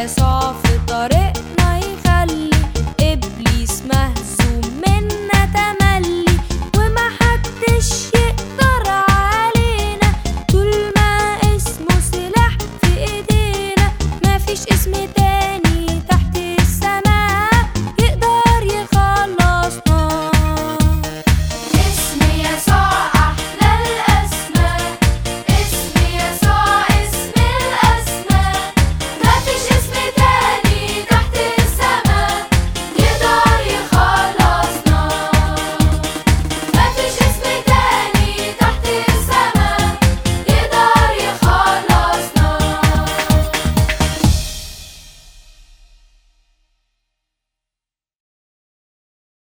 eres hoy.